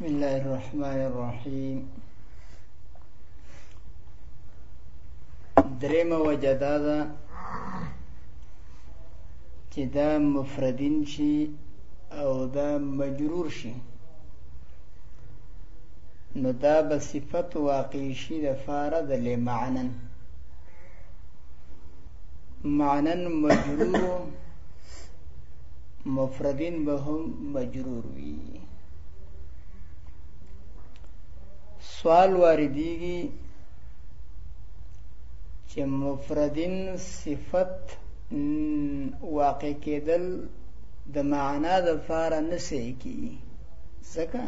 بسم الله الرحمن الرحيم درېمه وجه دا ده چې دا مفردین شي او دا مجرور شي نو دا به صفت واقع شي د فاره د لمعنن معنا مجرور مفردین به هم مجرور وي سوال واردېږي چې مفردین صفت واقع کېدل د معنا د فاره نه صحیح کیږي ځکه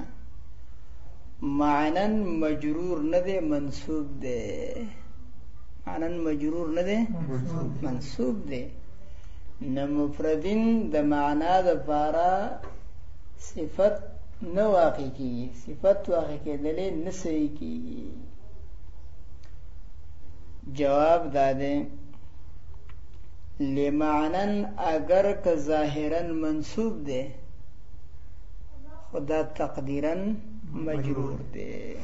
معنا مجرور نه دی منصوب دی انن مجرور نه دی منصوب دی نه مفردین د معنا د پاره صفت نه واقع کیږي صفت واقع کېدلې نه صحیح کیږي جواب داده لمعنن اگر که ظاهرا منصوب ده خدا تقدیرا مجرور ده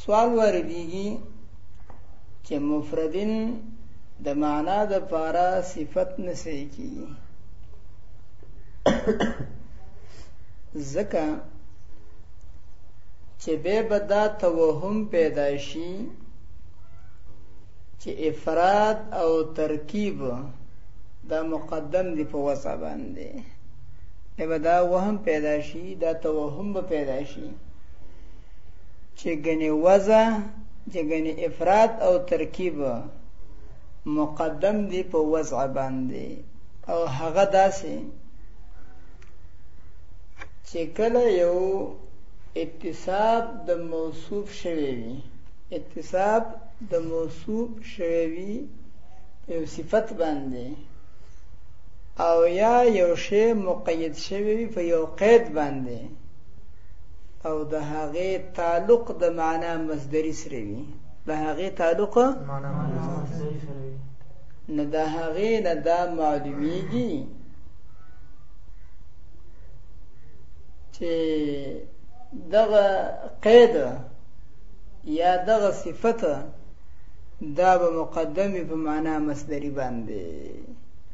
سوال واردېږي چې مفردین د معنا د پاره صفت نه صحیح کیږي ځکه چې به بدا توهم پیدا شي چې افراد او ترکیب دا مقدم دی په وسه باندې نه به دا وهم پیدا شي دا توهم به پیدا شي چې ګنې وضع چې ګنې افراد او ترکیب مقدم دی په وضع باندې او هغه داسې چې کله یو اتصاب د موصوف شوی وي اتصاب د موصوف شوی وي یو صفت باندې او یا یو شی مقید شوی وي په یو قید باندې او د هغې تعلق د معنا مصدری سره وي د هغې تعلق معنا مصدری سره وي نو د هغې نه دا معلومیږي چې دغه قید یا دغه صفت دا به مقدمه په معنا مصدری باندې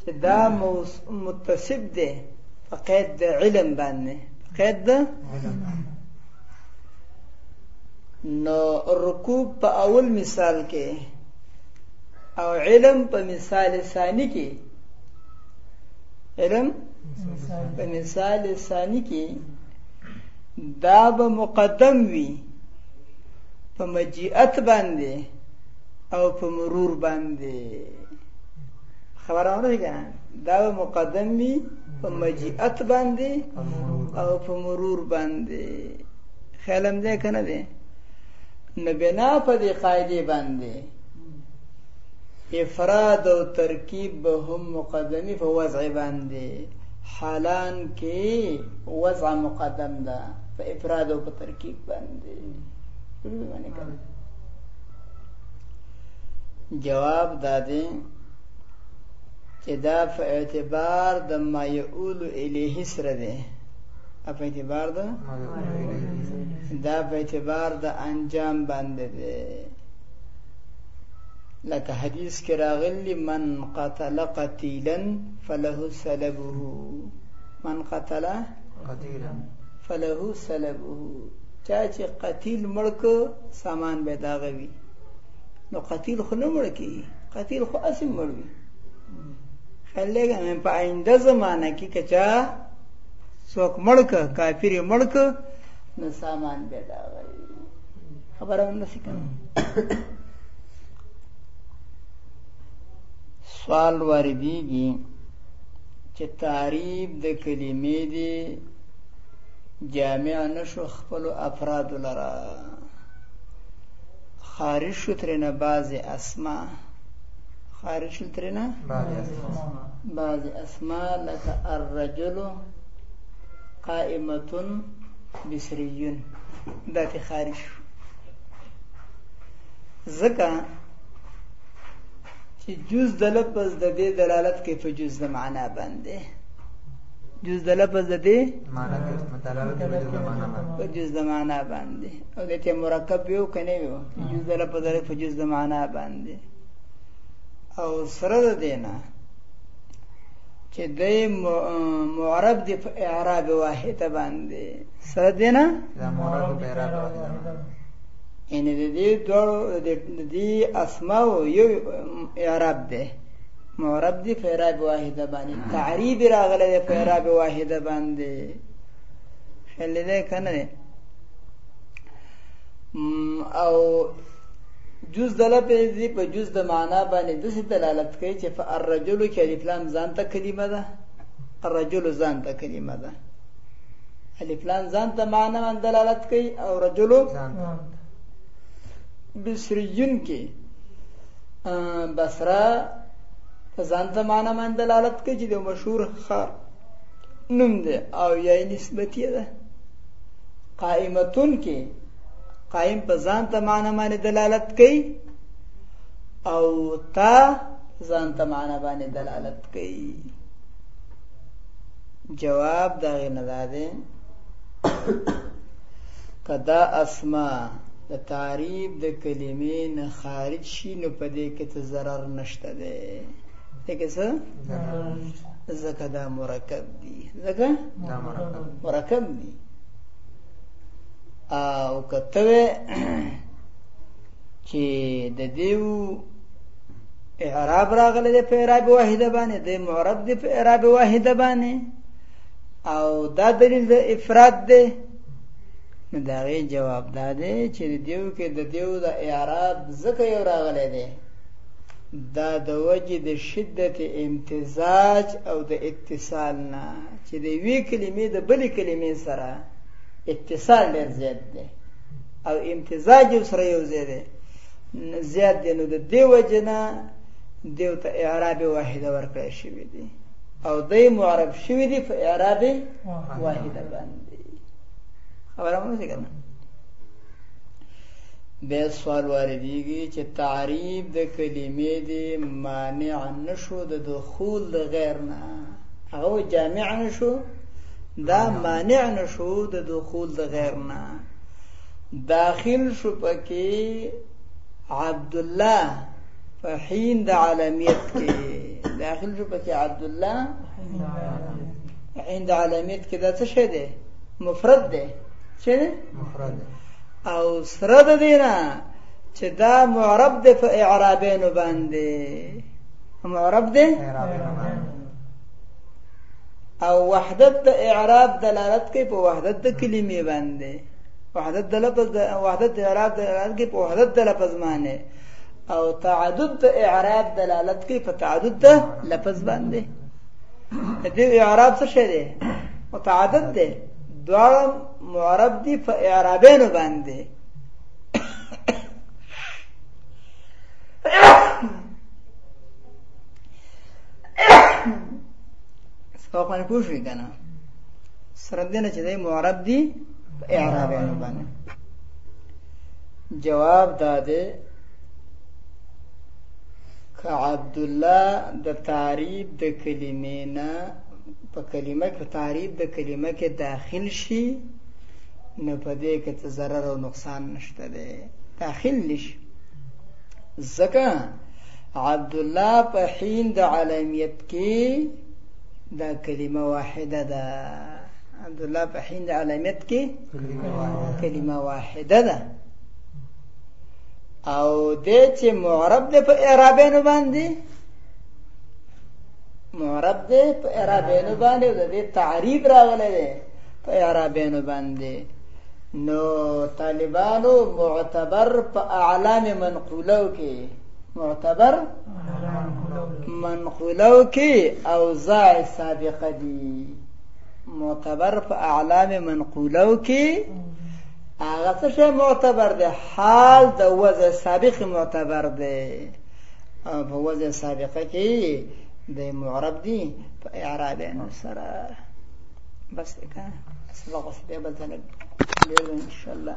چې دا متصف دی په قید د علم باندې په قید د نو رکوب په اول مثال کې او علم په مثال ثانی کې علم په مثال ثانی کې دا به مقدم وي په مجیت باندې او په مرور باندې خبره ونه کنه دا به مقدم وي په مجیت باندې او په مرور باندې خیالم دې کنه دې نو بنا په دې قاعده باندې افراد او ترکیب به هم مقدمي په وضع باندې حالان کې وضع مقدم ده په افراد او په ترکیب باندې ټول باندې جواب دادې چې دا په اعتبار د ما یقول الیه سره ده په اعتبار ده دا په اعتبار د انجام باندې ده لکه حدیث کې راغلی من قتل قتیلا فله سلبه من قتل قتیلا فله سلبه چا چې قتیل مړ که سامان به داغه وي نو قتیل خو نه مړ کیږي قتیل خو اسې مړ وي خیال دی که په آینده زمانه کې که چا څوک مړ که کافر یې مړ که نو سامان به داغه وي خبره مې نسي کړم سوال واردېږي چې تعریب د کلمې دی جامع نشو خپل افراد لرا خارج شو ترنه بعض اسماء خارج شو ترنه بعض اسماء بعض اسماء لك الرجل قائمه بسريون دا ته خارج شو ځکه چې جز د لفظ د دې دلالت کوي په جز د معنا باندې جز د لفظ د دې معنا د متعلق د جز د معنا باندې جز د معنا باندې او د ته مرکب یو کنه یو جز د لفظ د جز د معنا باندې او سره د دینه چې د معرب د اعراب واحد باندې سره دینه د معرب په اعراب واحد ان د دې دوه د دې اسماء یو اعراب ده معرب دی په اعراب واحده باندې تعریب راغلی دی په اعراب واحده باندې خیال دی که نه دی او جز د لفظ دی په جز د معنا باندې داسې دلالت کوي چې په الرجل کې الف لام ځان ته کلمه ده الرجل ځان ته کلمه ده الف لام ځان ته معنا باندې دلالت کوي او رجل ځان ته بصریین کې بصره په ځان ته معنا باندې دلالت کوي چې د مشهور ښار نوم دی او یا نسبتي ده قائمتون کې قائم په ځان ته معنا باندې دلالت کوي او تا ځان ته معنا باندې دلالت کوي جواب دا نه ده کدا اسما د تعریب د کلمې نه خارج شي نو په دې کې ته ضرر نشته دی دې کې څه ځکه دا مرکب دي ځکه مرکب دي او کته چې د دیو اعراب راغله د په اعراب واحده باندې د معرب د په اعراب واحده باندې او دا دلیل د افراد دی نو دا غي جواب دا دی چې دیو کې د دیو د اعراب زکه یو راغلی دی دا د وجه د شدت امتزاج او د اتصال نه چې د وی کلمې د بل کلمې سره اتصال ډیر زیات دی او امتزاج سره یو ځای دی زیات دی نو د دی وجه نه دیو ته اعراب واحده ورکړی شوی دی او دی معرب شوی دی په اعراب واحده باندې خبره مو څه کنه به سوال واردېږي چې تعریب د کلمې دی مانع نشو د دخول د غیر نه هغه جامع نشو دا مانع نشو د دخول د غیر نه داخل شو پکې عبد الله په حين د عالمیت کې داخل شو پکې عبد الله عند علامت کې دا څه شی دی مفرد دی څه دی مفرد او سره د دینه چې دا معرب دی په اعرابین باندې معرب دی او وحدت د اعراب دلالت کوي په وحدت د کلمې باندې وحدت د لفظ د وحدت د اعراب دلالت کوي په وحدت د لفظ معنی او تعدد د اعراب دلالت کوي په تعدد د لفظ باندې دې اعراب څه شی دی متعدد دی دواړه معرب دي په اعرابینو باندې سبق باندې پوه شوي که نه سره دې نه چې دی معرب دي په اعرابینو باندې جواب دا دی که عبدالله د تعریب د کلمې نه په کلمه کې تعریب د کلمه کې داخل شي نو په دې کې څه ضرر او نقصان نشته دی داخل نشي ځکه عبدالله په حین د عالمیت کې دا کلمه واحده ده عبدالله په حین د عالمیت کې کلمه واحده ده او دې چې معرب دې په اعرابینو باندې معرب دې په اعرابینو باندې د دې تعریب راغلی دی په اعرابینو باندې نو طالبانو معتبر په اعلام منقولو کې معتبر منقولو کې اوضاع سابقه دي معتبر په اعلام منقولو کې هغه څه شی معتبر دی حال د وضع سابق معتبر دی او په وضع سابقه کې د معرب دی په اعراب نو سره بس ده کنه سبق وشو بیا بل ځای ان شاء الله